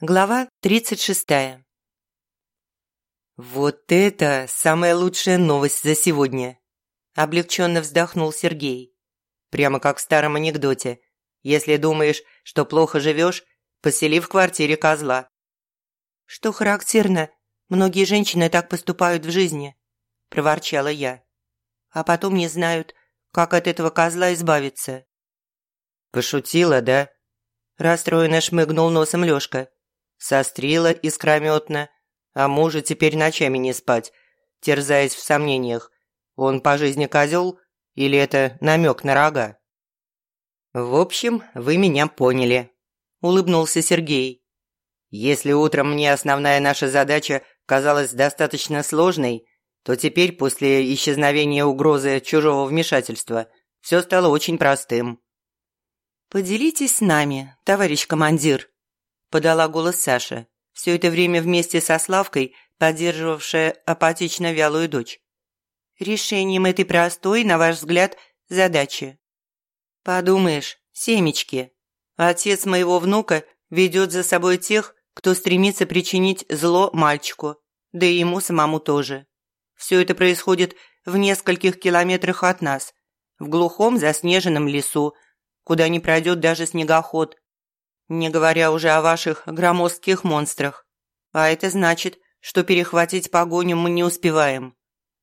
Глава 36 «Вот это самая лучшая новость за сегодня!» Облегченно вздохнул Сергей. Прямо как в старом анекдоте. Если думаешь, что плохо живешь, посели в квартире козла. «Что характерно, многие женщины так поступают в жизни», – проворчала я. «А потом не знают, как от этого козла избавиться». «Пошутила, да?» – расстроенно шмыгнул носом Лёшка. «Сострила искрометно, а мужа теперь ночами не спать, терзаясь в сомнениях. Он по жизни козел или это намек на рога?» «В общем, вы меня поняли», – улыбнулся Сергей. «Если утром мне основная наша задача казалась достаточно сложной, то теперь, после исчезновения угрозы чужого вмешательства, все стало очень простым». «Поделитесь с нами, товарищ командир», – подала голос Саша, все это время вместе со Славкой, поддерживавшая апатично вялую дочь. «Решением этой простой, на ваш взгляд, задачи». «Подумаешь, семечки. Отец моего внука ведет за собой тех, кто стремится причинить зло мальчику, да и ему самому тоже. Все это происходит в нескольких километрах от нас, в глухом заснеженном лесу, куда не пройдет даже снегоход, не говоря уже о ваших громоздких монстрах. А это значит, что перехватить погоню мы не успеваем.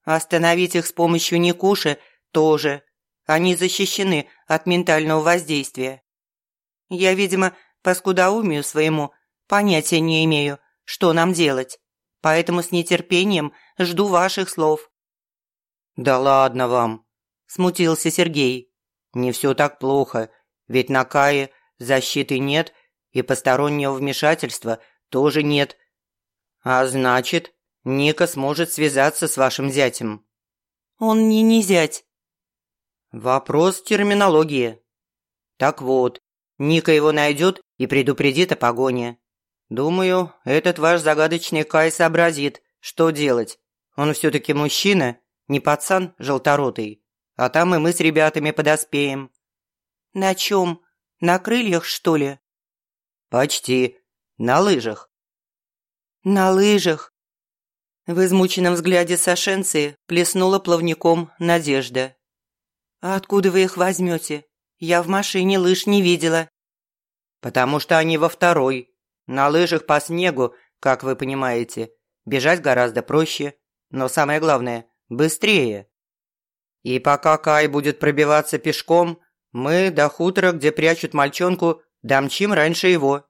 Остановить их с помощью Никуши тоже. Они защищены от ментального воздействия. Я, видимо, по скудоумию своему понятия не имею, что нам делать. Поэтому с нетерпением жду ваших слов». «Да ладно вам», – смутился Сергей. «Не все так плохо, ведь на Кае – защиты нет и постороннего вмешательства тоже нет. А значит, Ника сможет связаться с вашим зятем». «Он мне не зять». «Вопрос терминологии». «Так вот, Ника его найдет и предупредит о погоне. Думаю, этот ваш загадочный Кай сообразит, что делать. Он все-таки мужчина, не пацан желторотый. А там и мы с ребятами подоспеем». «На чем?» На крыльях, что ли?» «Почти. На лыжах». «На лыжах?» В измученном взгляде Сашенции плеснула плавником надежда. «А откуда вы их возьмете? Я в машине лыж не видела». «Потому что они во второй. На лыжах по снегу, как вы понимаете. Бежать гораздо проще, но самое главное – быстрее. И пока Кай будет пробиваться пешком, мы до хутора, где прячут мальчонку, домчим раньше его».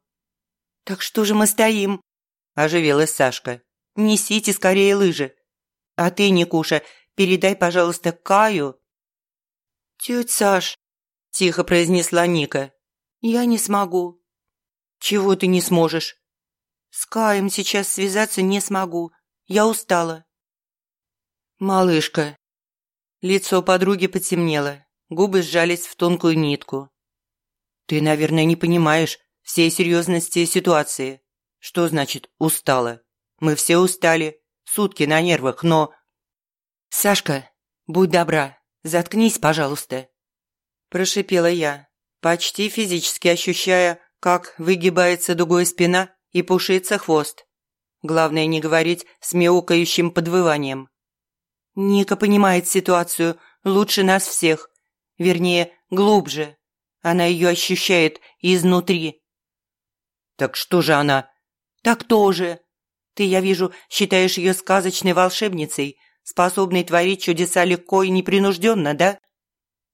«Так что же мы стоим?» – оживилась Сашка. «Несите скорее лыжи. А ты, Никуша, передай, пожалуйста, Каю». «Тетя Саш», – тихо произнесла Ника, – «я не смогу». «Чего ты не сможешь?» «С Каем сейчас связаться не смогу. Я устала». «Малышка». Лицо подруги потемнело. Губы сжались в тонкую нитку. «Ты, наверное, не понимаешь всей серьезности ситуации. Что значит «устала»? Мы все устали, сутки на нервах, но...» «Сашка, будь добра, заткнись, пожалуйста», – прошипела я, почти физически ощущая, как выгибается дугой спина и пушится хвост. Главное не говорить с мяукающим подвыванием. Ника понимает ситуацию лучше нас всех. Вернее, глубже. Она ее ощущает изнутри. «Так что же она?» «Так тоже. Ты, я вижу, считаешь ее сказочной волшебницей, способной творить чудеса легко и непринужденно, да?»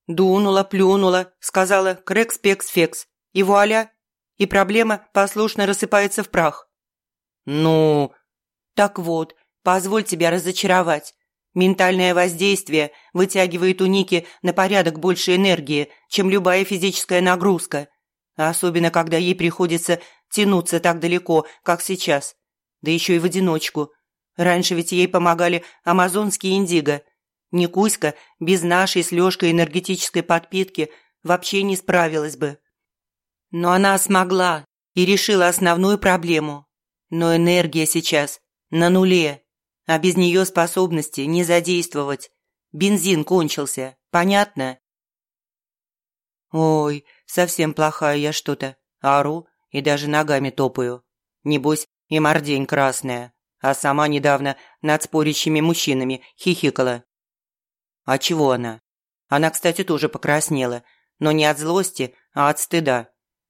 Дунула, плюнула, сказала «крекс-пекс-фекс», и вуаля, и проблема послушно рассыпается в прах. «Ну...» «Так вот, позволь тебя разочаровать. Ментальное воздействие вытягивает у Ники на порядок больше энергии, чем любая физическая нагрузка. особенно, когда ей приходится тянуться так далеко, как сейчас. Да еще и в одиночку. Раньше ведь ей помогали амазонские индиго. Никуська без нашей с Лёшкой энергетической подпитки вообще не справилась бы. Но она смогла и решила основную проблему. Но энергия сейчас на нуле а без нее способности не задействовать. Бензин кончился, понятно? Ой, совсем плохая я что-то. Ору и даже ногами топаю. Небось, и мордень красная, а сама недавно над спорящими мужчинами хихикала. А чего она? Она, кстати, тоже покраснела, но не от злости, а от стыда.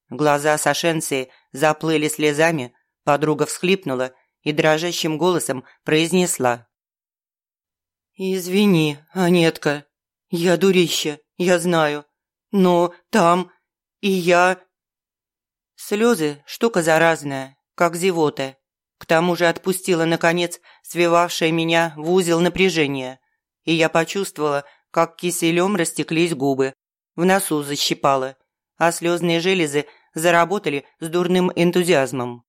Глаза Сашенции заплыли слезами, подруга всхлипнула и дрожащим голосом произнесла. «Извини, Анетка, я дурище, я знаю, но там и я...» Слезы – штука заразная, как зевота. К тому же отпустила, наконец, свивавшее меня в узел напряжения, и я почувствовала, как киселем растеклись губы, в носу защипало, а слезные железы заработали с дурным энтузиазмом.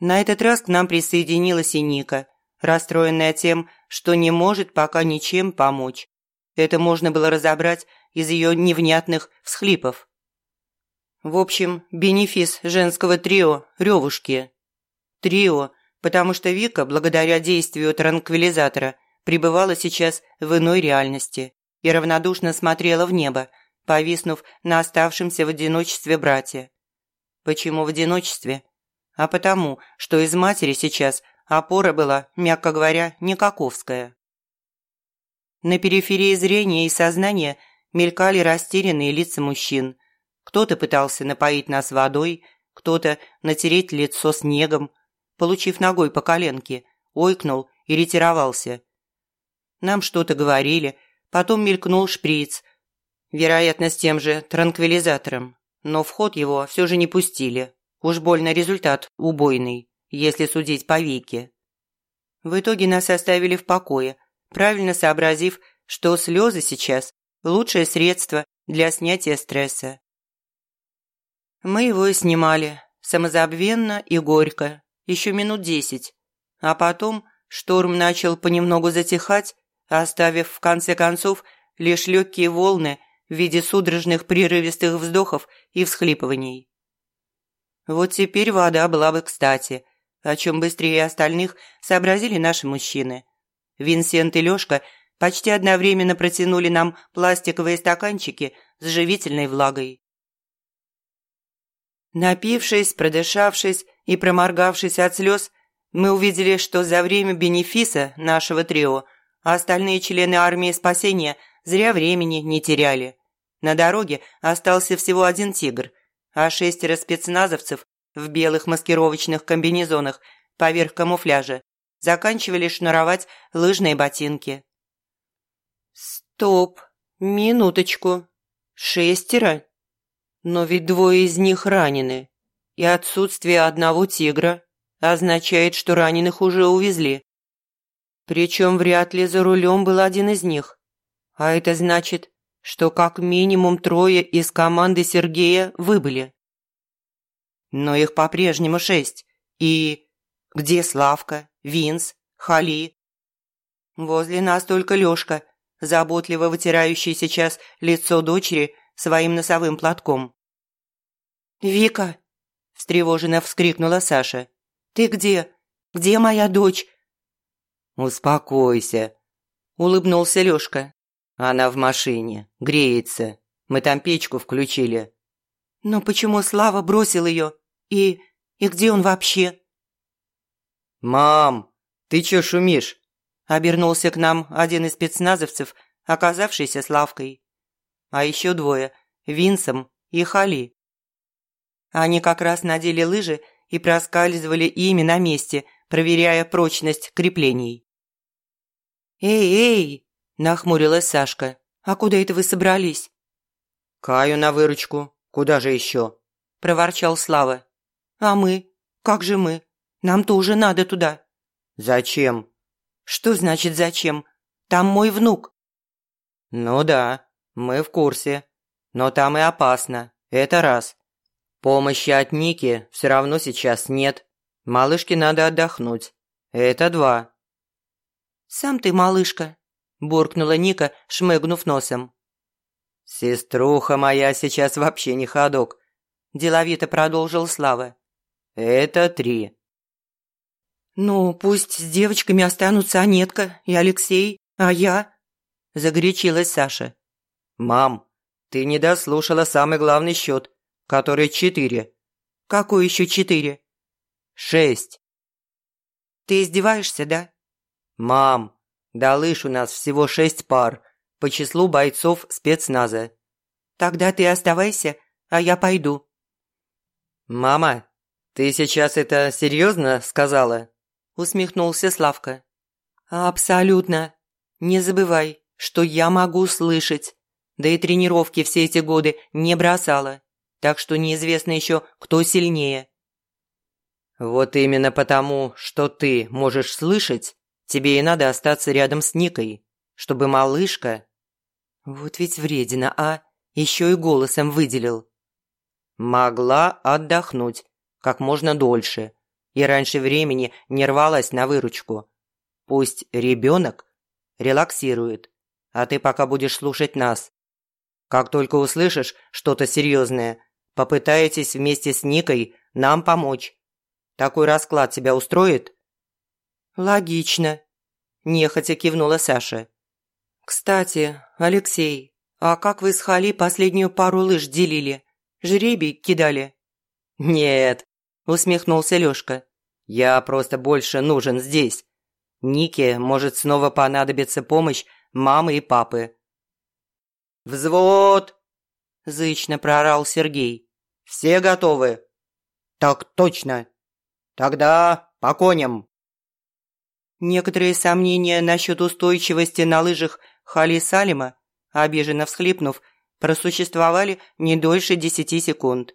На этот раз к нам присоединилась и Ника, расстроенная тем, что не может пока ничем помочь. Это можно было разобрать из ее невнятных всхлипов. В общем, бенефис женского трио – ревушки. Трио, потому что Вика, благодаря действию транквилизатора, пребывала сейчас в иной реальности и равнодушно смотрела в небо, повиснув на оставшемся в одиночестве брате. Почему в одиночестве? А потому, что из матери сейчас опора была, мягко говоря, никаковская. На периферии зрения и сознания мелькали растерянные лица мужчин. Кто-то пытался напоить нас водой, кто-то натереть лицо снегом, получив ногой по коленке, ойкнул и ретировался. Нам что-то говорили, потом мелькнул шприц, вероятно, с тем же транквилизатором, но в ход его все же не пустили. Уж больно результат убойный, если судить по Вике. В итоге нас оставили в покое, правильно сообразив, что слезы сейчас – лучшее средство для снятия стресса. Мы его и снимали, самозабвенно и горько, еще минут десять. А потом шторм начал понемногу затихать, оставив в конце концов лишь легкие волны в виде судорожных прерывистых вздохов и всхлипываний. Вот теперь вода была бы кстати, о чем быстрее остальных сообразили наши мужчины. Винсент и Лёшка почти одновременно протянули нам пластиковые стаканчики с живительной влагой. Напившись, продышавшись и проморгавшись от слез, мы увидели, что за время бенефиса нашего трио остальные члены армии спасения зря времени не теряли. На дороге остался всего один тигр, а шестеро спецназовцев в белых маскировочных комбинезонах поверх камуфляжа заканчивали шнуровать лыжные ботинки. «Стоп! Минуточку! Шестеро? Но ведь двое из них ранены, и отсутствие одного тигра означает, что раненых уже увезли. Причем вряд ли за рулем был один из них. А это значит, что как минимум трое из команды Сергея выбыли. Но их по-прежнему шесть. И где Славка, Винс, Хали? Возле нас только Лёшка, заботливо вытирающий сейчас лицо дочери своим носовым платком. «Вика!» – встревоженно вскрикнула Саша. «Ты где? Где моя дочь?» «Успокойся», – улыбнулся Лёшка. Она в машине, греется. Мы там печку включили. Но почему Слава бросил ее? И... и где он вообще? «Мам, ты чё шумишь?» Обернулся к нам один из спецназовцев, оказавшийся Славкой. А еще двое – Винсом и Хали. Они как раз надели лыжи и проскальзывали ими на месте, проверяя прочность креплений. «Эй, эй!» Нахмурилась Сашка. «А куда это вы собрались?» «Каю на выручку. Куда же еще?» Проворчал Слава. «А мы? Как же мы? Нам тоже надо туда». «Зачем?» «Что значит зачем? Там мой внук». «Ну да, мы в курсе. Но там и опасно. Это раз. Помощи от Ники все равно сейчас нет. Малышке надо отдохнуть. Это два». «Сам ты малышка», буркнула Ника, шмыгнув носом. «Сеструха моя сейчас вообще не ходок», – деловито продолжил Слава. «Это три». «Ну, пусть с девочками останутся Анетка и Алексей, а я...» – загорячилась Саша. «Мам, Ты не дослушала самый главный счет, который четыре. Какой еще четыре? Шесть. Ты издеваешься, да? Мам, да лыж у нас всего шесть пар по числу бойцов спецназа. Тогда ты оставайся, а я пойду. Мама, ты сейчас это серьезно сказала? Усмехнулся Славка. Абсолютно. Не забывай, что я могу слышать. Да и тренировки все эти годы не бросала. Так что неизвестно еще, кто сильнее. Вот именно потому, что ты можешь слышать, тебе и надо остаться рядом с Никой, чтобы малышка... Вот ведь вредина, а? Еще и голосом выделил. Могла отдохнуть как можно дольше и раньше времени не рвалась на выручку. Пусть ребенок релаксирует, а ты пока будешь слушать нас. Как только услышишь что-то серьезное, попытаетесь вместе с Никой нам помочь. Такой расклад тебя устроит?» «Логично», – нехотя кивнула Саша. «Кстати, Алексей, а как вы с Хали последнюю пару лыж делили? Жребий кидали?» «Нет», – усмехнулся Лёшка. «Я просто больше нужен здесь. Нике может снова понадобиться помощь мамы и папы. «Взвод!» – зычно проорал Сергей. «Все готовы?» «Так точно! Тогда по коням!» Некоторые сомнения насчет устойчивости на лыжах Хали Салима, обиженно всхлипнув, просуществовали не дольше десяти секунд.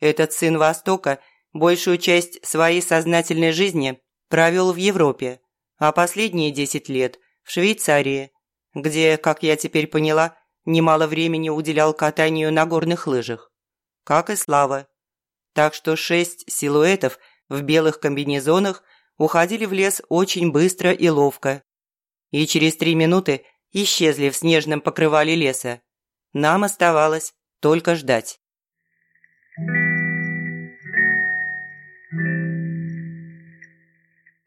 Этот сын Востока большую часть своей сознательной жизни провел в Европе, а последние десять лет – в Швейцарии, где, как я теперь поняла, немало времени уделял катанию на горных лыжах. Как и Слава. Так что шесть силуэтов в белых комбинезонах уходили в лес очень быстро и ловко. И через три минуты исчезли в снежном покрывале леса. Нам оставалось только ждать.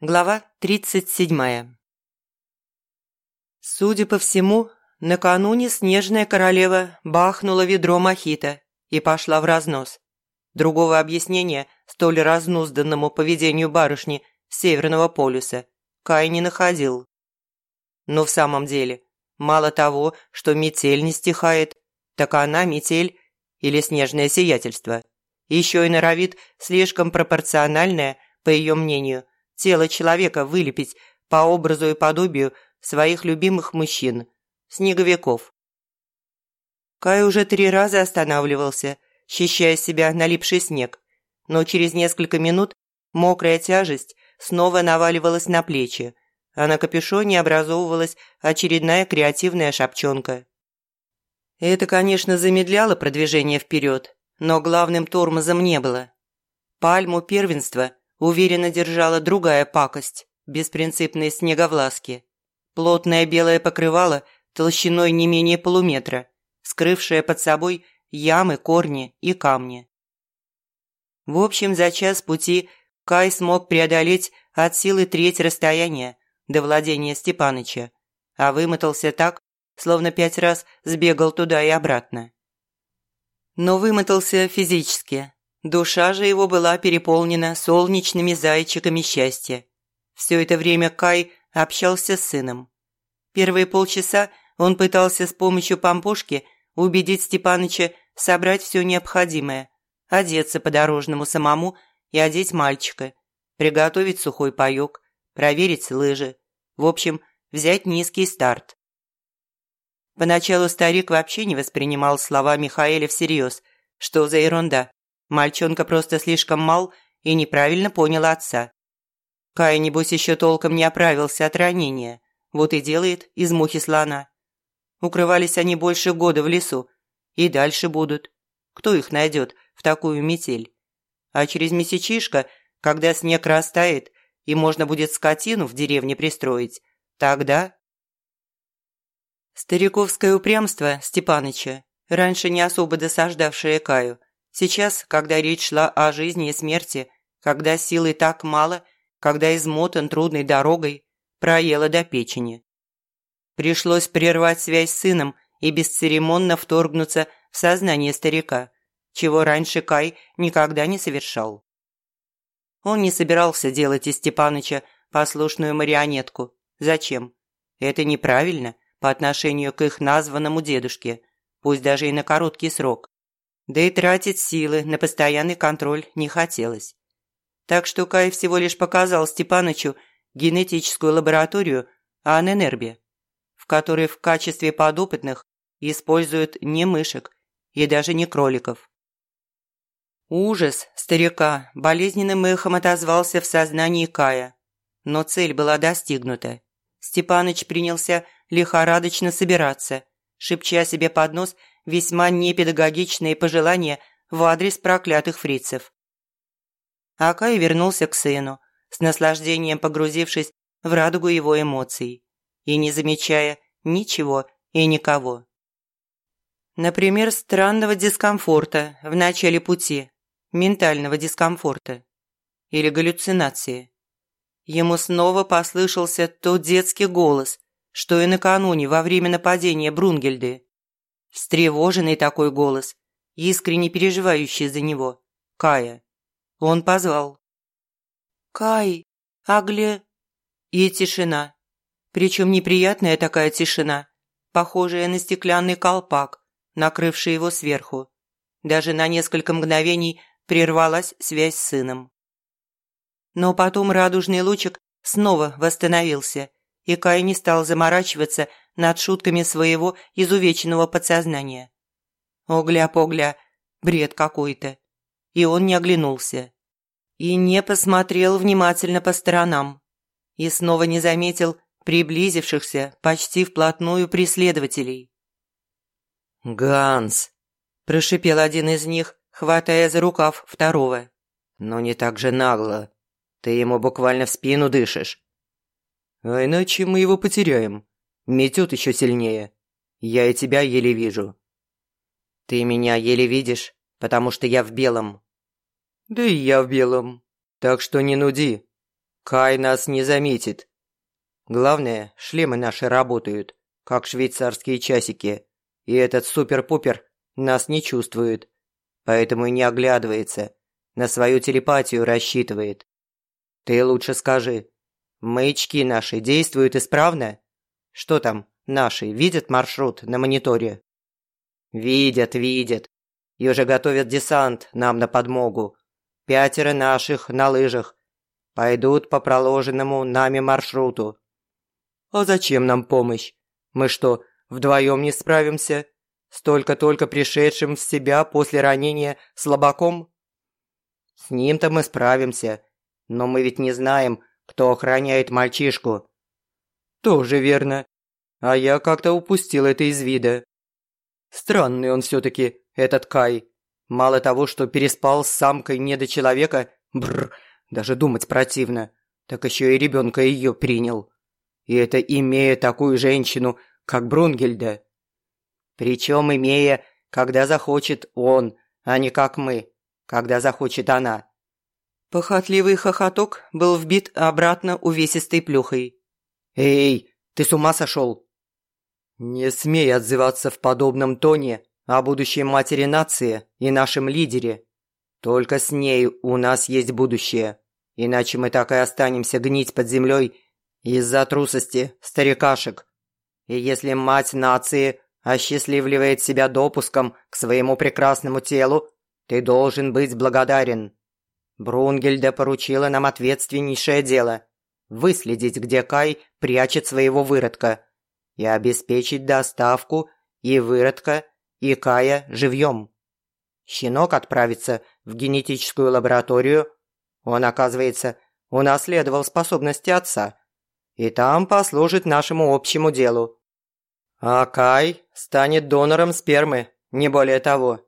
Глава тридцать седьмая. Судя по всему, накануне снежная королева бахнула ведро мохито и пошла в разнос. Другого объяснения столь разнузданному поведению барышни Северного полюса Кай не находил. Но в самом деле, мало того, что метель не стихает, так она метель или снежное сиятельство. Еще и норовит слишком пропорциональное, по ее мнению, тело человека вылепить по образу и подобию своих любимых мужчин, снеговиков. Кай уже три раза останавливался, счищая себя налипший снег, но через несколько минут мокрая тяжесть снова наваливалась на плечи, а на капюшоне образовывалась очередная креативная шапчонка. Это, конечно, замедляло продвижение вперед, но главным тормозом не было. Пальму первенства уверенно держала другая пакость – беспринципные снеговласки. Плотное белое покрывало толщиной не менее полуметра, скрывшее под собой ямы, корни и камни. В общем, за час пути Кай смог преодолеть от силы треть расстояния до владения Степаныча, а вымотался так, словно пять раз сбегал туда и обратно. Но вымотался физически. Душа же его была переполнена солнечными зайчиками счастья. Все это время Кай общался с сыном. Первые полчаса он пытался с помощью помпушки убедить Степаныча собрать все необходимое, одеться по-дорожному самому и одеть мальчика, приготовить сухой паёк, проверить лыжи, в общем, взять низкий старт. Поначалу старик вообще не воспринимал слова Михаэля всерьез, что за ерунда. Мальчонка просто слишком мал и неправильно понял отца. Кай, небось, еще толком не оправился от ранения. Вот и делает из мухи слона. Укрывались они больше года в лесу. И дальше будут. Кто их найдет в такую метель? А через месячишко, когда снег растает, и можно будет скотину в деревне пристроить, тогда... Стариковское упрямство Степаныча, раньше не особо досаждавшее Каю, сейчас, когда речь шла о жизни и смерти, когда силы так мало – когда измотан трудной дорогой, проела до печени. Пришлось прервать связь с сыном и бесцеремонно вторгнуться в сознание старика, чего раньше Кай никогда не совершал. Он не собирался делать из Степаныча послушную марионетку. Зачем? Это неправильно по отношению к их названному дедушке, пусть даже и на короткий срок. Да и тратить силы на постоянный контроль не хотелось. Так что Кай всего лишь показал Степанычу генетическую лабораторию Аненербе, в которой в качестве подопытных используют не мышек и даже не кроликов. Ужас старика болезненным эхом отозвался в сознании Кая, но цель была достигнута. Степаныч принялся лихорадочно собираться, шепча себе под нос весьма непедагогичные пожелания в адрес проклятых фрицев. Акай вернулся к сыну, с наслаждением погрузившись в радугу его эмоций и не замечая ничего и никого. Например, странного дискомфорта в начале пути, ментального дискомфорта или галлюцинации. Ему снова послышался тот детский голос, что и накануне во время нападения Брунгельды. Встревоженный такой голос, искренне переживающий за него, Кая. Он позвал. «Кай, Агле...» И тишина. Причем неприятная такая тишина, похожая на стеклянный колпак, накрывший его сверху. Даже на несколько мгновений прервалась связь с сыном. Но потом радужный лучик снова восстановился, и Кай не стал заморачиваться над шутками своего изувеченного подсознания. Огля-погля, бред какой-то и он не оглянулся. И не посмотрел внимательно по сторонам. И снова не заметил приблизившихся почти вплотную преследователей. «Ганс!» – прошипел один из них, хватая за рукав второго. «Но не так же нагло. Ты ему буквально в спину дышишь». «А иначе мы его потеряем. Метет еще сильнее. Я и тебя еле вижу». «Ты меня еле видишь, потому что я в белом. Да и я в белом. Так что не нуди. Кай нас не заметит. Главное, шлемы наши работают, как швейцарские часики. И этот супер-пупер нас не чувствует. Поэтому и не оглядывается. На свою телепатию рассчитывает. Ты лучше скажи, маячки наши действуют исправно? Что там, наши видят маршрут на мониторе? Видят, видят. И уже готовят десант нам на подмогу. Пятеро наших на лыжах. Пойдут по проложенному нами маршруту. А зачем нам помощь? Мы что, вдвоем не справимся? Столько только пришедшим в себя после ранения слабаком? С ним-то мы справимся. Но мы ведь не знаем, кто охраняет мальчишку. Тоже верно. А я как-то упустил это из вида. Странный он все-таки, этот Кай. Мало того, что переспал с самкой недочеловека, бррр, даже думать противно, так еще и ребенка ее принял. И это имея такую женщину, как Брунгельда. Причем имея, когда захочет он, а не как мы, когда захочет она. Похотливый хохоток был вбит обратно увесистой плюхой. «Эй, ты с ума сошел?» «Не смей отзываться в подобном тоне о будущей матери нации и нашем лидере. Только с ней у нас есть будущее, иначе мы так и останемся гнить под землей из-за трусости старикашек. И если мать нации осчастливливает себя допуском к своему прекрасному телу, ты должен быть благодарен. Брунгельда поручила нам ответственнейшее дело – выследить, где Кай прячет своего выродка, и обеспечить доставку и выродка – и Кая живьем. Щенок отправится в генетическую лабораторию. Он, оказывается, унаследовал способности отца. И там послужит нашему общему делу. А Кай станет донором спермы, не более того.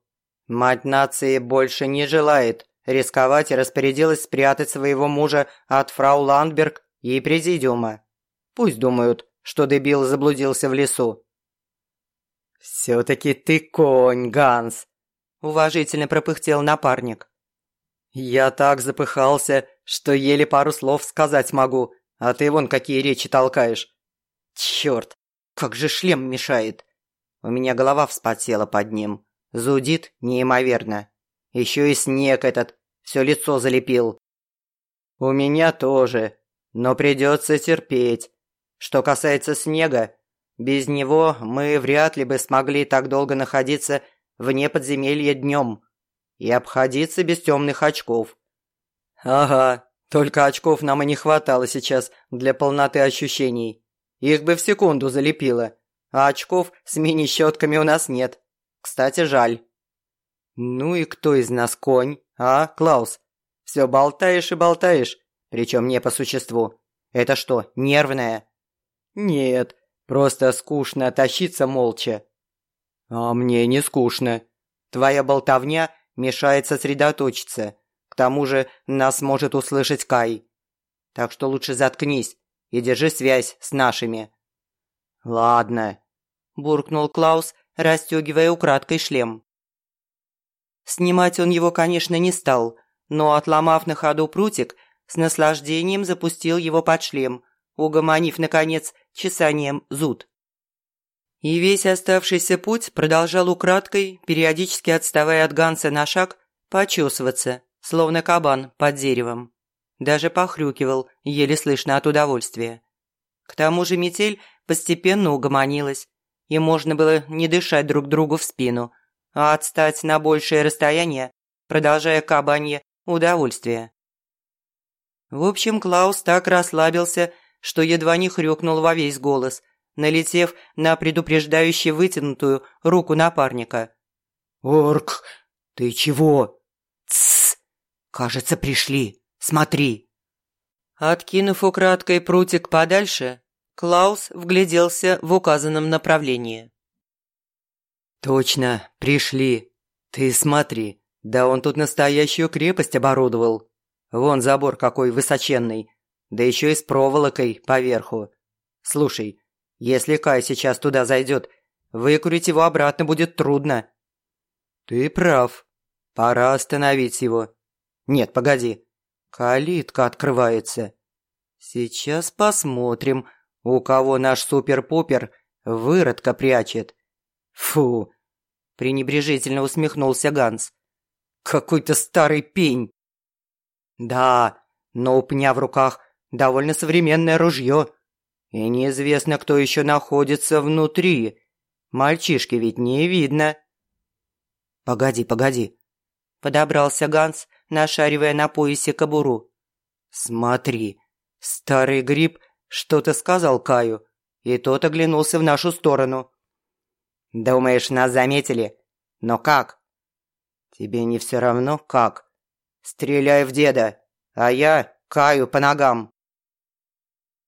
Мать нации больше не желает рисковать и распорядилась спрятать своего мужа от фрау Ландберг и президиума. Пусть думают, что дебил заблудился в лесу. «Все-таки ты конь, Ганс!» – уважительно пропыхтел напарник. «Я так запыхался, что еле пару слов сказать могу, а ты вон какие речи толкаешь. Черт, как же шлем мешает. У меня голова вспотела под ним, Зудит неимоверно. Еще и снег этот все лицо залепил. У меня тоже, но придется терпеть. Что касается снега, без него мы вряд ли бы смогли так долго находиться вне подземелья днем и обходиться без темных очков. Ага, только очков нам и не хватало сейчас для полноты ощущений. Их бы в секунду залепило, а очков с мини-щетками у нас нет. Кстати, жаль. Ну и кто из нас конь, а, Клаус? Все болтаешь и болтаешь, причем не по существу. Это что, нервное? Нет, просто скучно тащиться молча. А мне не скучно. Твоя болтовня мешает сосредоточиться. К тому же нас может услышать Кай. Так что лучше заткнись и держи связь с нашими. Ладно, буркнул Клаус, расстегивая украдкой шлем. Снимать он его, конечно, не стал, но, отломав на ходу прутик, с наслаждением запустил его под шлем, угомонив, наконец, чесанием зуд. И весь оставшийся путь продолжал украдкой, периодически отставая от Ганса на шаг, почесываться, словно кабан под деревом. Даже похрюкивал, еле слышно от удовольствия. К тому же метель постепенно угомонилась, и можно было не дышать друг другу в спину, а отстать на большее расстояние, продолжая кабанье удовольствие. В общем, Клаус так расслабился, что едва не хрюкнул во весь голос, налетев на предупреждающе вытянутую руку напарника. «Орк, ты чего?» «Тссс! Кажется, пришли. Смотри!» Откинув украдкой прутик подальше, Клаус вгляделся в указанном направлении. «Точно, пришли. Ты смотри, да он тут настоящую крепость оборудовал. Вон забор какой высоченный, да еще и с проволокой поверху. Слушай, если Кай сейчас туда зайдет, выкурить его обратно будет трудно». «Ты прав. Пора остановить его. Нет, погоди. Калитка открывается. Сейчас посмотрим, у кого наш супер-пупер выродка прячет. Фу, пренебрежительно усмехнулся Ганс. Какой-то старый пень. Да, но у пня в руках довольно современное ружье. И неизвестно, кто еще находится внутри. Мальчишки ведь не видно. Погоди, погоди. Подобрался Ганс, нашаривая на поясе кобуру. Смотри, старый гриб что-то сказал Каю, и тот оглянулся в нашу сторону. «Думаешь, нас заметили? Но как?» «Тебе не все равно, как? Стреляй в деда, а я Каю по ногам».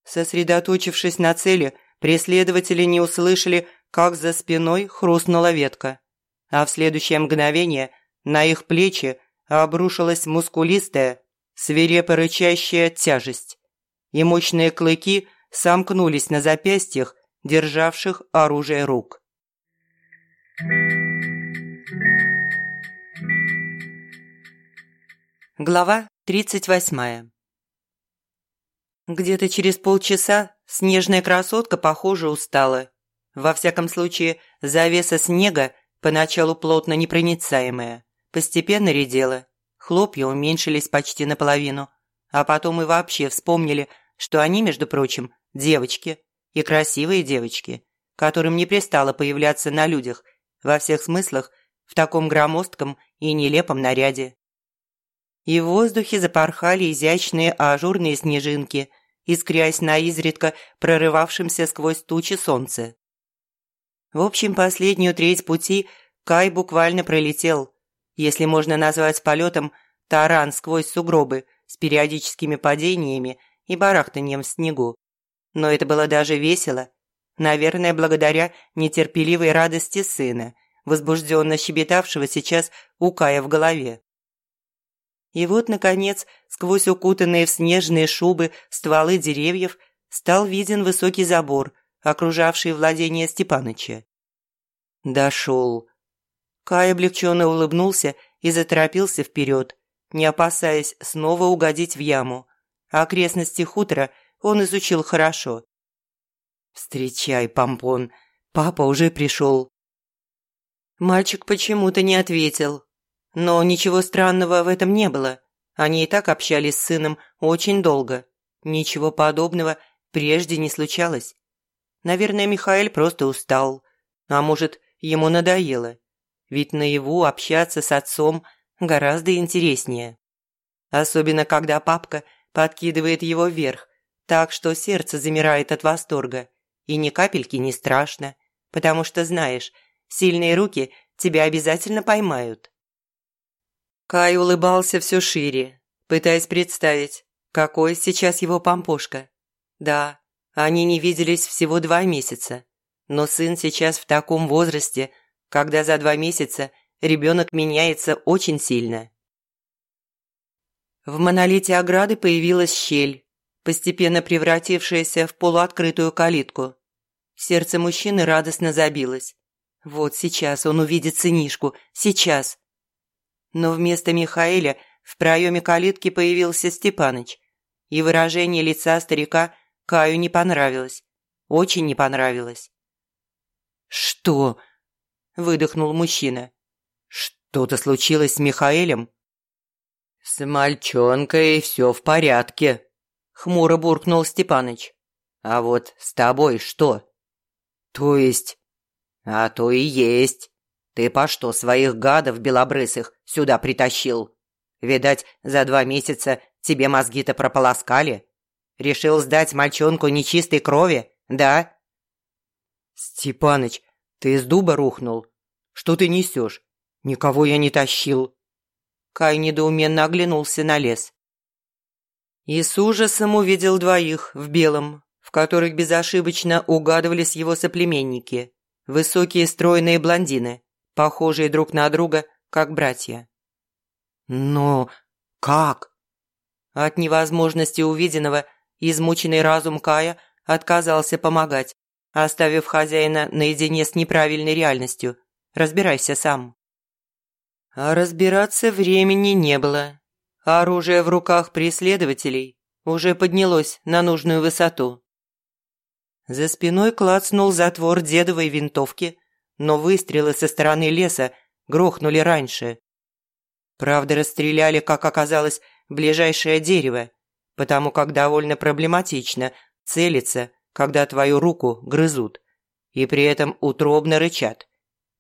Сосредоточившись на цели, преследователи не услышали, как за спиной хрустнула ветка. А в следующее мгновение на их плечи обрушилась мускулистая, свирепо рычащая тяжесть и мощные клыки сомкнулись на запястьях, державших оружие рук. Глава 38 Где-то через полчаса снежная красотка, похоже, устала. Во всяком случае, завеса снега, поначалу плотно непроницаемая, постепенно редела. Хлопья уменьшились почти наполовину, а потом и вообще вспомнили – что они, между прочим, девочки, и красивые девочки, которым не пристало появляться на людях во всех смыслах в таком громоздком и нелепом наряде. И в воздухе запорхали изящные ажурные снежинки, искрясь на изредка прорывавшемся сквозь тучи солнце. В общем, последнюю треть пути Кай буквально пролетел, если можно назвать полетом таран сквозь сугробы с периодическими падениями и барахтаньем в снегу. Но это было даже весело. Наверное, благодаря нетерпеливой радости сына, возбужденно щебетавшего сейчас у Кая в голове. И вот, наконец, сквозь укутанные в снежные шубы стволы деревьев стал виден высокий забор, окружавший владение Степаныча. Дошел. Кай облегченно улыбнулся и заторопился вперед, не опасаясь снова угодить в яму окрестности хутора он изучил хорошо. «Встречай, помпон, папа уже пришел». Мальчик почему-то не ответил. Но ничего странного в этом не было. Они и так общались с сыном очень долго. Ничего подобного прежде не случалось. Наверное, Михаил просто устал. А может, ему надоело. Ведь наяву общаться с отцом гораздо интереснее. Особенно, когда папка подкидывает его вверх, так что сердце замирает от восторга. И ни капельки не страшно, потому что знаешь, сильные руки тебя обязательно поймают. Кай улыбался все шире, пытаясь представить, какой сейчас его помпошка. Да, они не виделись всего два месяца, но сын сейчас в таком возрасте, когда за два месяца ребенок меняется очень сильно. В монолите ограды появилась щель, постепенно превратившаяся в полуоткрытую калитку. Сердце мужчины радостно забилось. Вот сейчас он увидит сынишку, сейчас. Но вместо Михаэля в проеме калитки появился Степаныч, и выражение лица старика Каю не понравилось. Очень не понравилось. «Что?» – выдохнул мужчина. «Что-то случилось с Михаэлем?» «С мальчонкой все в порядке», – хмуро буркнул Степаныч. «А вот с тобой что?» «То есть?» «А то и есть. Ты по что своих гадов белобрысых сюда притащил? Видать, за два месяца тебе мозги-то прополоскали? Решил сдать мальчонку нечистой крови, да?» «Степаныч, ты из дуба рухнул? Что ты несешь? Никого я не тащил». Кай недоуменно оглянулся на лес. И с ужасом увидел двоих в белом, в которых безошибочно угадывались его соплеменники. Высокие стройные блондины, похожие друг на друга, как братья. «Но как?» От невозможности увиденного измученный разум Кая отказался помогать, оставив хозяина наедине с неправильной реальностью. Разбирайся сам. А разбираться времени не было. Оружие в руках преследователей уже поднялось на нужную высоту. За спиной клацнул затвор дедовой винтовки, но выстрелы со стороны леса грохнули раньше. Правда, расстреляли, как оказалось, ближайшее дерево, потому как довольно проблематично целиться, когда твою руку грызут, и при этом утробно рычат,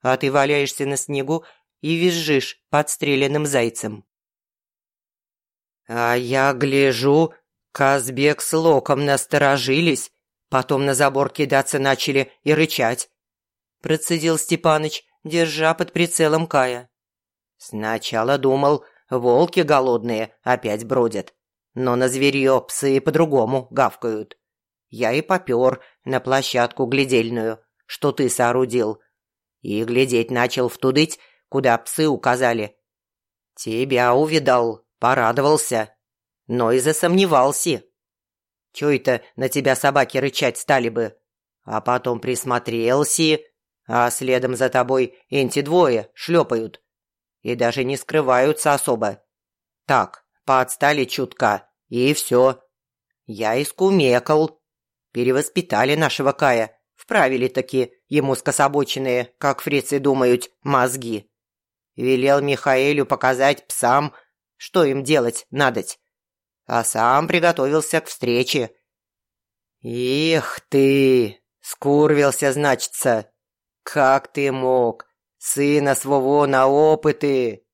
а ты валяешься на снегу и визжишь подстреленным зайцем. А я гляжу, Казбек с Локом насторожились, потом на забор кидаться начали и рычать. Процедил Степаныч, держа под прицелом Кая. Сначала думал, волки голодные опять бродят, но на зверье псы по-другому гавкают. Я и попер на площадку глядельную, что ты соорудил, и глядеть начал втудыть, куда псы указали. Тебя увидал, порадовался, но и засомневался. Чё это на тебя собаки рычать стали бы? А потом присмотрелся, а следом за тобой эти двое шлепают. И даже не скрываются особо. Так, поотстали чутка, и все. Я искумекал. Перевоспитали нашего Кая, вправили таки ему скособоченные, как фрицы думают, мозги. Велел Михаэлю показать псам, что им делать надоть. А сам приготовился к встрече. «Их ты! Скурвился, значится! Как ты мог? Сына своего на опыты!»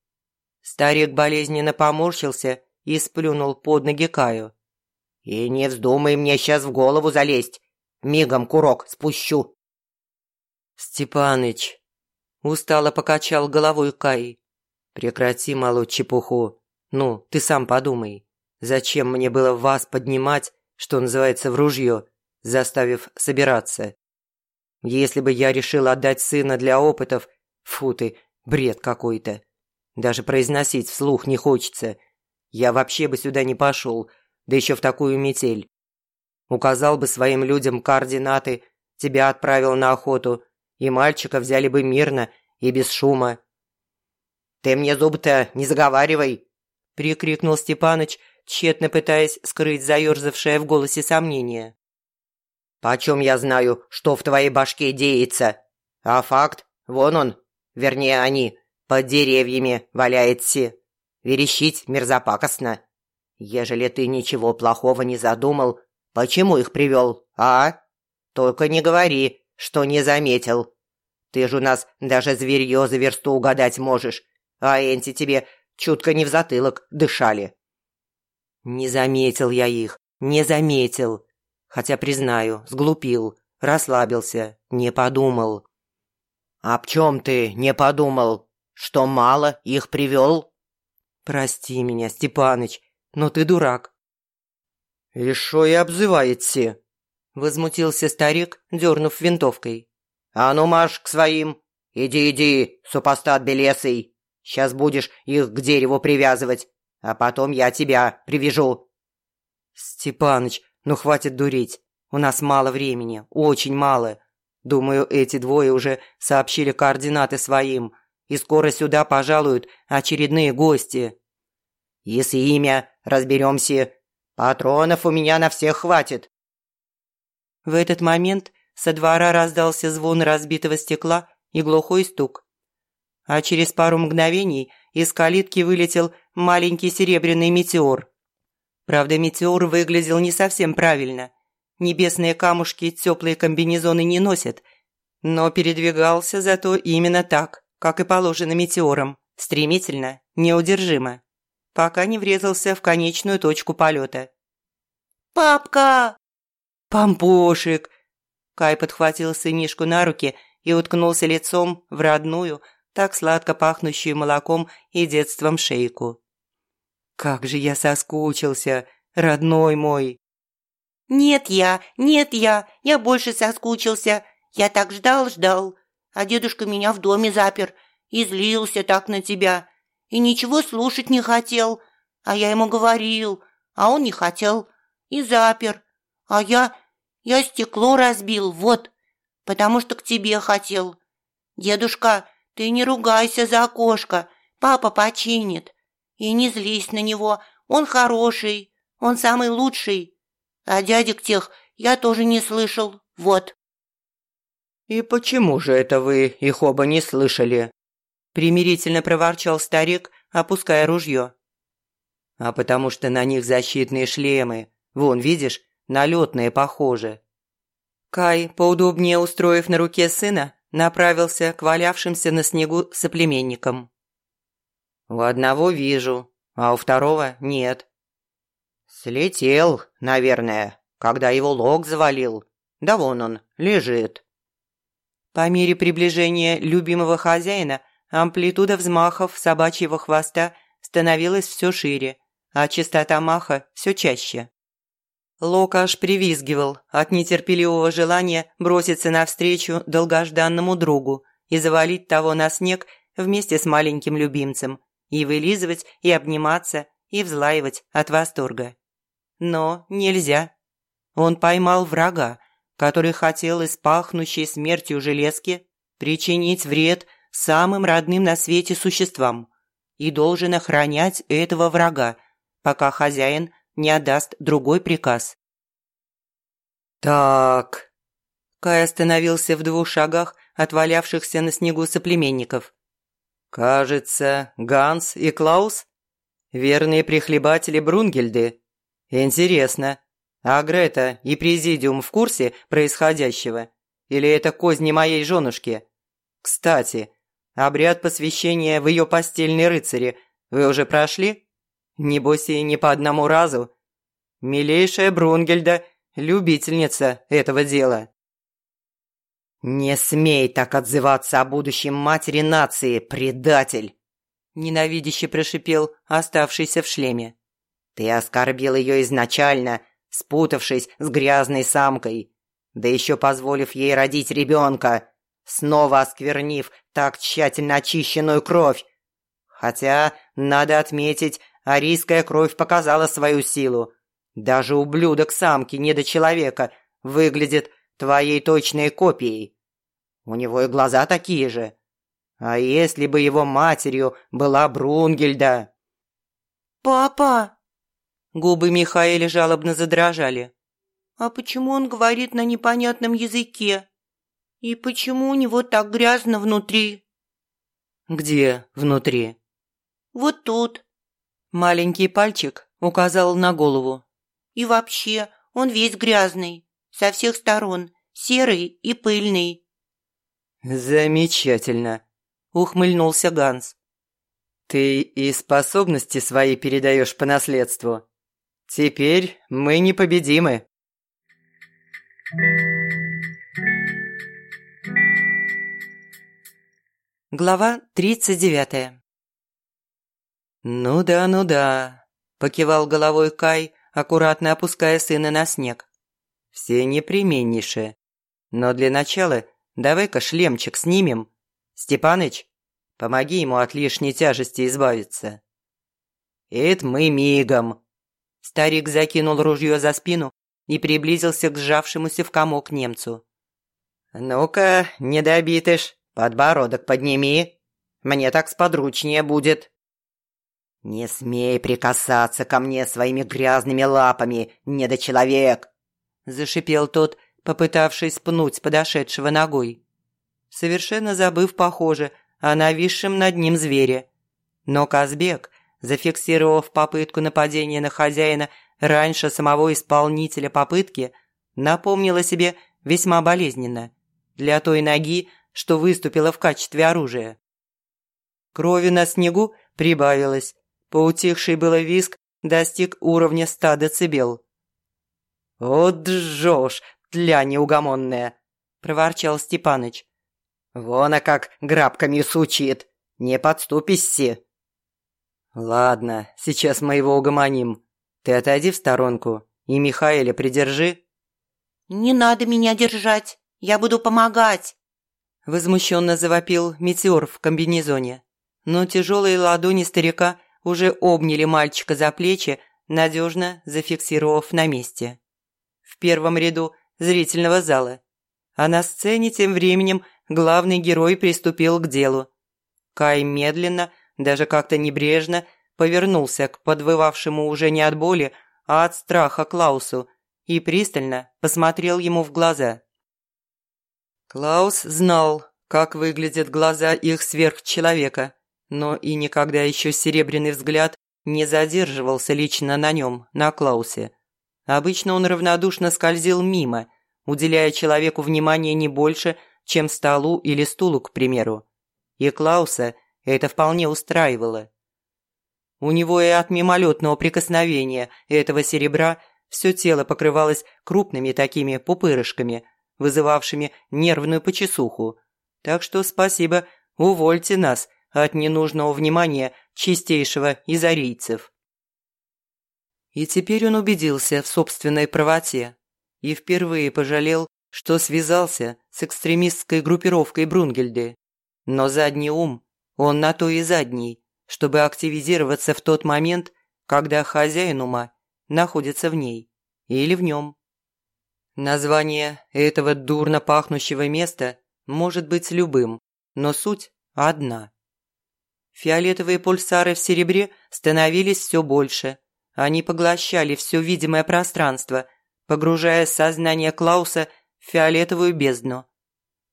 Старик болезненно поморщился и сплюнул под ноги Каю. «И не вздумай мне сейчас в голову залезть! Мигом курок спущу!» «Степаныч, Устало покачал головой Кай. «Прекрати молоть чепуху. Ну, ты сам подумай. Зачем мне было вас поднимать, что называется, в ружье, заставив собираться? Если бы я решил отдать сына для опытов, фу ты, бред какой-то. Даже произносить вслух не хочется. Я вообще бы сюда не пошел, да еще в такую метель. Указал бы своим людям координаты, тебя отправил на охоту, и мальчика взяли бы мирно и без шума. «Ты мне зубы-то не заговаривай!» – прикрикнул Степаныч, тщетно пытаясь скрыть заерзавшее в голосе сомнение. «Почем я знаю, что в твоей башке деется? А факт, вон он, вернее они, под деревьями валяется. Верещить мерзопакостно. Ежели ты ничего плохого не задумал, почему их привел, а? Только не говори, что не заметил. Ты же у нас даже зверье за версту угадать можешь, а энти тебе чутко не в затылок дышали». «Не заметил я их, не заметил. Хотя, признаю, сглупил, расслабился, не подумал». «Об чем ты не подумал? Что мало их привел?» «Прости меня, Степаныч, но ты дурак». «И шо и обзывается?» Возмутился старик, дернув винтовкой. «А ну, марш к своим! Иди, иди, супостат белесый! Сейчас будешь их к дереву привязывать, а потом я тебя привяжу!» «Степаныч, ну хватит дурить. У нас мало времени, очень мало. Думаю, эти двое уже сообщили координаты своим, и скоро сюда пожалуют очередные гости». «И с имя разберемся. Патронов у меня на всех хватит». В этот момент со двора раздался звон разбитого стекла и глухой стук. А через пару мгновений из калитки вылетел маленький серебряный метеор. Правда, метеор выглядел не совсем правильно. Небесные камушки теплые комбинезоны не носят, но передвигался зато именно так, как и положено метеором, стремительно, неудержимо, пока не врезался в конечную точку полета. «Папка!» «Пампушек!» Кай подхватил сынишку на руки и уткнулся лицом в родную, так сладко пахнущую молоком и детством шейку. «Как же я соскучился, родной мой!» «Нет я, нет я, я больше соскучился. Я так ждал-ждал, а дедушка меня в доме запер и злился так на тебя, и ничего слушать не хотел, а я ему говорил, а он не хотел, и запер, а я... я стекло разбил, вот, потому что к тебе хотел. Дедушка, ты не ругайся за окошко, папа починит. И не злись на него, он хороший, он самый лучший. А дядек тех я тоже не слышал, вот». «И почему же это вы их оба не слышали?» Примирительно проворчал старик, опуская ружье. «А потому что на них защитные шлемы. Вон, видишь, налетные похоже». Кай, поудобнее устроив на руке сына, направился к валявшимся на снегу соплеменникам. «У одного вижу, а у второго нет». «Слетел, наверное, когда его лог завалил. Да вон он, лежит». По мере приближения любимого хозяина амплитуда взмахов собачьего хвоста становилась все шире, а частота маха все чаще. Лок аж привизгивал от нетерпеливого желания броситься навстречу долгожданному другу и завалить того на снег вместе с маленьким любимцем, и вылизывать, и обниматься, и взлаивать от восторга. Но нельзя. Он поймал врага, который хотел из пахнущей смертью железки причинить вред самым родным на свете существам и должен охранять этого врага, пока хозяин не отдаст другой приказ. «Так...» Кай остановился в двух шагах от валявшихся на снегу соплеменников. «Кажется, Ганс и Клаус? Верные прихлебатели Брунгельды? Интересно, а Грета и Президиум в курсе происходящего? Или это козни моей женушки? Кстати, обряд посвящения в ее постельной рыцаре вы уже прошли?» Небось и не по одному разу. Милейшая Брунгельда – любительница этого дела. «Не смей так отзываться о будущем матери нации, предатель!» Ненавидяще прошипел оставшийся в шлеме. «Ты оскорбил ее изначально, спутавшись с грязной самкой, да еще позволив ей родить ребенка, снова осквернив так тщательно очищенную кровь. Хотя, надо отметить, Арийская кровь показала свою силу. Даже ублюдок самки недочеловека выглядит твоей точной копией. У него и глаза такие же. А если бы его матерью была Брунгельда? «Папа!» Губы Михаэля жалобно задрожали. «А почему он говорит на непонятном языке? И почему у него так грязно внутри?» «Где внутри?» «Вот тут». Маленький пальчик указал на голову. «И вообще, он весь грязный, со всех сторон, серый и пыльный». «Замечательно», – ухмыльнулся Ганс. «Ты и способности свои передаешь по наследству. Теперь мы непобедимы». Глава тридцать девятая. «Ну да, ну да», – покивал головой Кай, аккуратно опуская сына на снег. «Все непременнейшее. Но для начала давай-ка шлемчик снимем. Степаныч, помоги ему от лишней тяжести избавиться». «Это мы мигом». Старик закинул ружье за спину и приблизился к сжавшемуся в комок немцу. «Ну-ка, недобитыш, подбородок подними. Мне так сподручнее будет». «Не смей прикасаться ко мне своими грязными лапами, недочеловек!» Зашипел тот, попытавшись пнуть подошедшего ногой. Совершенно забыв, похоже, о нависшем над ним звере. Но Казбек, зафиксировав попытку нападения на хозяина раньше самого исполнителя попытки, напомнил себе весьма болезненно для той ноги, что выступила в качестве оружия. Крови на снегу прибавилось, Поутихший было виск достиг уровня ста децибел. «Вот жжешь, тля неугомонная!» – проворчал Степаныч. «Вон, а как грабками сучит! Не подступись «Ладно, сейчас мы его угомоним. Ты отойди в сторонку и Михаэля придержи». «Не надо меня держать, я буду помогать!» Возмущенно завопил метеор в комбинезоне. Но тяжелые ладони старика уже обняли мальчика за плечи, надежно зафиксировав на месте. В первом ряду зрительного зала. А на сцене тем временем главный герой приступил к делу. Кай медленно, даже как-то небрежно, повернулся к подвывавшему уже не от боли, а от страха Клаусу и пристально посмотрел ему в глаза. Клаус знал, как выглядят глаза их сверхчеловека но и никогда еще серебряный взгляд не задерживался лично на нем, на Клаусе. Обычно он равнодушно скользил мимо, уделяя человеку внимание не больше, чем столу или стулу, к примеру. И Клауса это вполне устраивало. У него и от мимолетного прикосновения этого серебра все тело покрывалось крупными такими пупырышками, вызывавшими нервную почесуху. Так что спасибо, увольте нас – от ненужного внимания чистейшего из арийцев. И теперь он убедился в собственной правоте и впервые пожалел, что связался с экстремистской группировкой Брунгельды. Но задний ум, он на то и задний, чтобы активизироваться в тот момент, когда хозяин ума находится в ней или в нем. Название этого дурно пахнущего места может быть любым, но суть одна. Фиолетовые пульсары в серебре становились все больше. Они поглощали все видимое пространство, погружая сознание Клауса в фиолетовую бездну.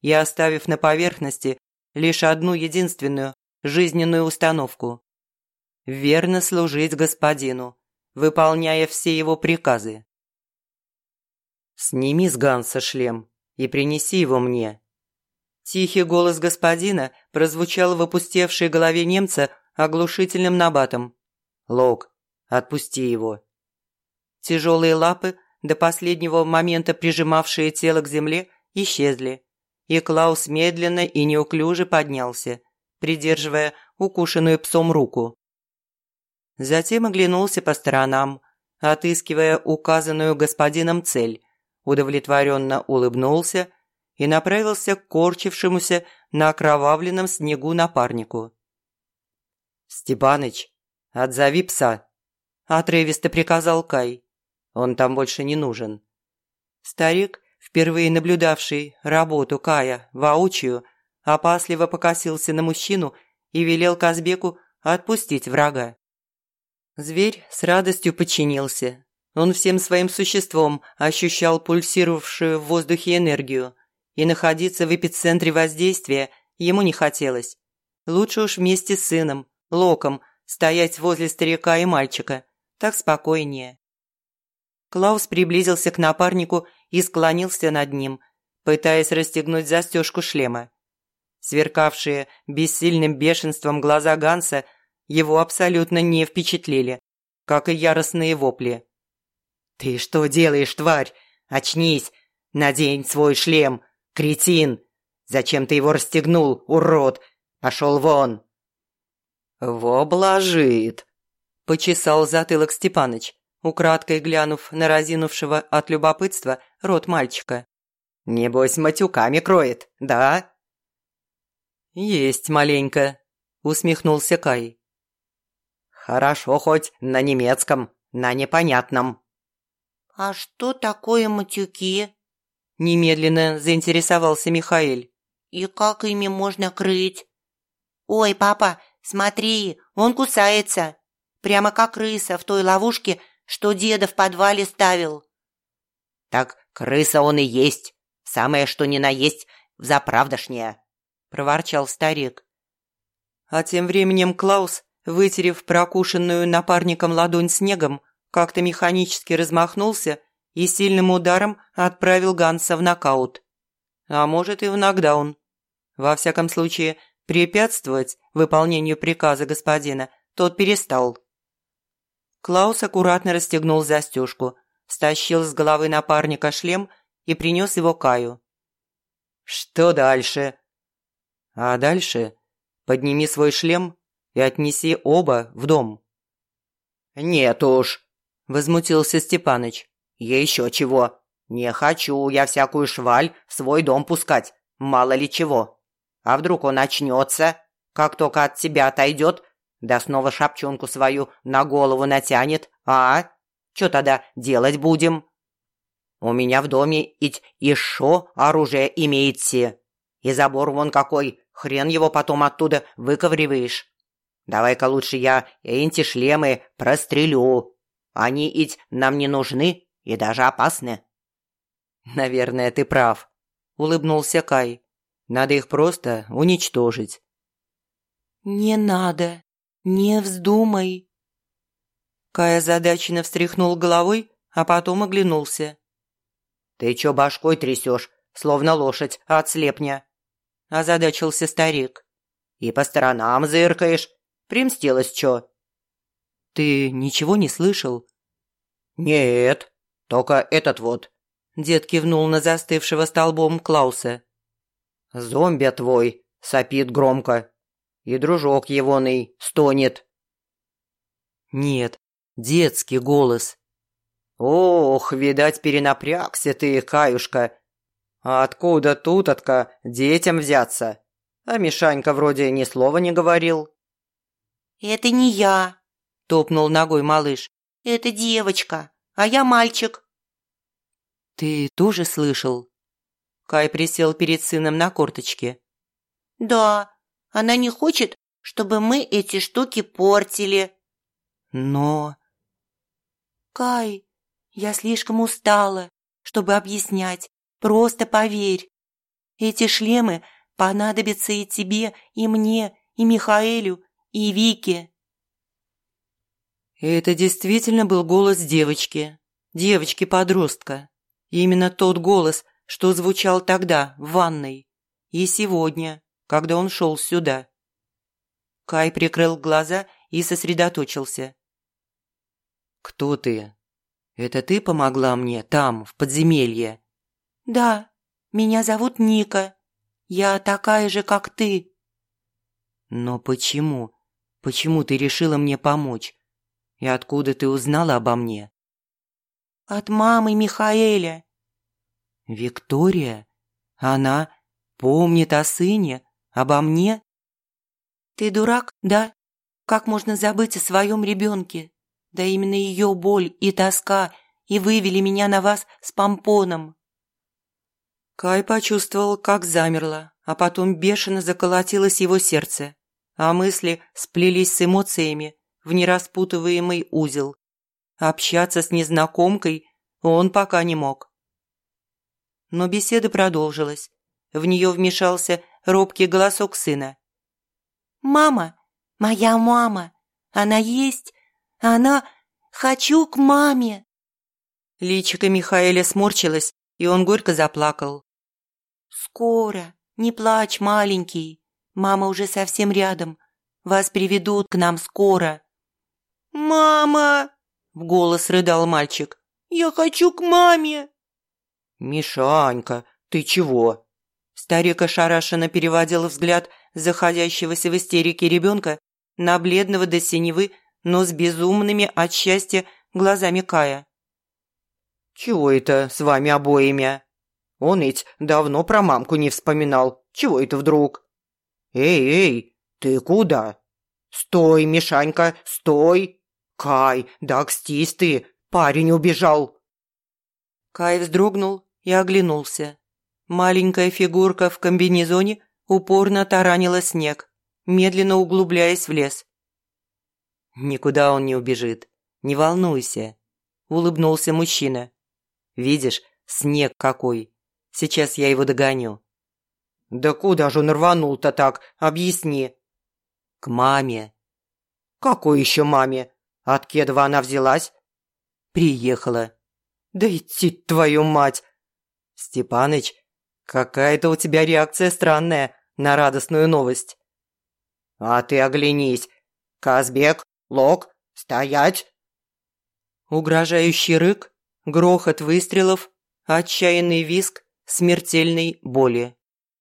И оставив на поверхности лишь одну единственную жизненную установку. Верно служить господину, выполняя все его приказы. «Сними с Ганса шлем и принеси его мне», Тихий голос господина прозвучал в опустевшей голове немца оглушительным набатом. «Лок, отпусти его». Тяжелые лапы, до последнего момента прижимавшие тело к земле, исчезли, и Клаус медленно и неуклюже поднялся, придерживая укушенную псом руку. Затем оглянулся по сторонам, отыскивая указанную господином цель, удовлетворенно улыбнулся и направился к корчившемуся на окровавленном снегу напарнику. «Степаныч, отзови пса!» – отрывисто приказал Кай. «Он там больше не нужен». Старик, впервые наблюдавший работу Кая воочию, опасливо покосился на мужчину и велел Казбеку отпустить врага. Зверь с радостью подчинился. Он всем своим существом ощущал пульсировавшую в воздухе энергию – и находиться в эпицентре воздействия ему не хотелось. Лучше уж вместе с сыном, Локом, стоять возле старика и мальчика. Так спокойнее. Клаус приблизился к напарнику и склонился над ним, пытаясь расстегнуть застежку шлема. Сверкавшие бессильным бешенством глаза Ганса его абсолютно не впечатлили, как и яростные вопли. «Ты что делаешь, тварь? Очнись! Надень свой шлем! Кретин! Зачем ты его расстегнул, урод? Пошел вон!» «Воблажит!» – почесал затылок Степаныч, украдкой глянув на разинувшего от любопытства рот мальчика. «Небось, матюками кроет, да?» «Есть маленько», – усмехнулся Кай. «Хорошо хоть на немецком, на непонятном». «А что такое матюки?» Немедленно заинтересовался Михаил. «И как ими можно крыть?» «Ой, папа, смотри, он кусается. Прямо как крыса в той ловушке, что деда в подвале ставил». «Так крыса он и есть. Самое что ни на есть, взаправдошнее», – проворчал старик. А тем временем Клаус, вытерев прокушенную напарником ладонь снегом, как-то механически размахнулся и сильным ударом отправил Ганса в нокаут. А может и в нокдаун. Во всяком случае, препятствовать выполнению приказа господина тот перестал. Клаус аккуратно расстегнул застежку, стащил с головы напарника шлем и принес его Каю. «Что дальше?» «А дальше подними свой шлем и отнеси оба в дом». «Нет уж», – возмутился Степаныч. «Еще чего. Не хочу я всякую шваль в свой дом пускать, мало ли чего. А вдруг он очнется, как только от тебя отойдет, да снова шапчонку свою на голову натянет, а? Что тогда делать будем? У меня в доме ить еще оружие имеется. И забор вон какой, хрен его потом оттуда выковыриваешь. Давай-ка лучше я эти шлемы прострелю. Они ить нам не нужны и даже опасны. Наверное, ты прав, улыбнулся Кай. Надо их просто уничтожить. Не надо, не вздумай. Кай озадаченно встряхнул головой, а потом оглянулся. «Ты чё башкой трясешь, словно лошадь от слепня?» – озадачился старик. «И по сторонам зыркаешь. Примстилась чё?» «Ты ничего не слышал?» «Нет, только этот вот». Дед кивнул на застывшего столбом Клауса. «Зомби твой сопит громко, и дружок егоный стонет». «Нет, детский голос». «Ох, видать, перенапрягся ты, Каюшка. А откуда тут-отка детям взяться? А Мишанька вроде ни слова не говорил». «Это не я», – топнул ногой малыш. «Это девочка, а я мальчик». «Ты тоже слышал?» Кай присел перед сыном на корточке. «Да, она не хочет, чтобы мы эти штуки портили». «Но...» «Кай, я слишком устала, чтобы объяснять. Просто поверь. Эти шлемы понадобятся и тебе, и мне, и Михаэлю, и Вике». Это действительно был голос девочки, девочки-подростка. Именно тот голос, что звучал тогда, в ванной. И сегодня, когда он шел сюда. Кай прикрыл глаза и сосредоточился. «Кто ты? Это ты помогла мне там, в подземелье?» «Да, меня зовут Ника. Я такая же, как ты». «Но почему? Почему ты решила мне помочь? И откуда ты узнала обо мне?» «От мамы Михаэля. «Виктория? Она помнит о сыне? Обо мне?» «Ты дурак, да? Как можно забыть о своем ребенке? Да именно ее боль и тоска и вывели меня на вас с помпоном». Кай почувствовал, как замерло, а потом бешено заколотилось его сердце, а мысли сплелись с эмоциями в нераспутываемый узел. Общаться с незнакомкой он пока не мог. Но беседа продолжилась. В нее вмешался робкий голосок сына. Мама, моя мама, она есть, она... Хочу к маме!» Личико Михаэля сморщилось, и он горько заплакал. «Скоро, не плачь, маленький, мама уже совсем рядом, вас приведут к нам скоро». «Мама!» – в голос рыдал мальчик. «Я хочу к маме!» «Мишанька, ты чего?» Старик ошарашенно переводил взгляд заходящегося в истерике ребенка на бледного до синевы, но с безумными от счастья глазами Кая. «Чего это с вами обоими? Он ведь давно про мамку не вспоминал. Чего это вдруг? Эй, эй, ты куда? Стой, Мишанька, стой! Кай, да кстись ты, парень убежал!» Кай вздрогнул и оглянулся. Маленькая фигурка в комбинезоне упорно таранила снег, медленно углубляясь в лес. «Никуда он не убежит, не волнуйся», – улыбнулся мужчина. «Видишь, снег какой. Сейчас я его догоню». «Да куда же он рванул-то так? Объясни». «К маме». «Какой еще маме? От Кедова она взялась?» «Приехала». «Да идти твою мать!» «Степаныч, какая-то у тебя реакция странная на радостную новость». «А ты оглянись. Казбек, Лок, стоять!» Угрожающий рык, грохот выстрелов, отчаянный визг смертельной боли.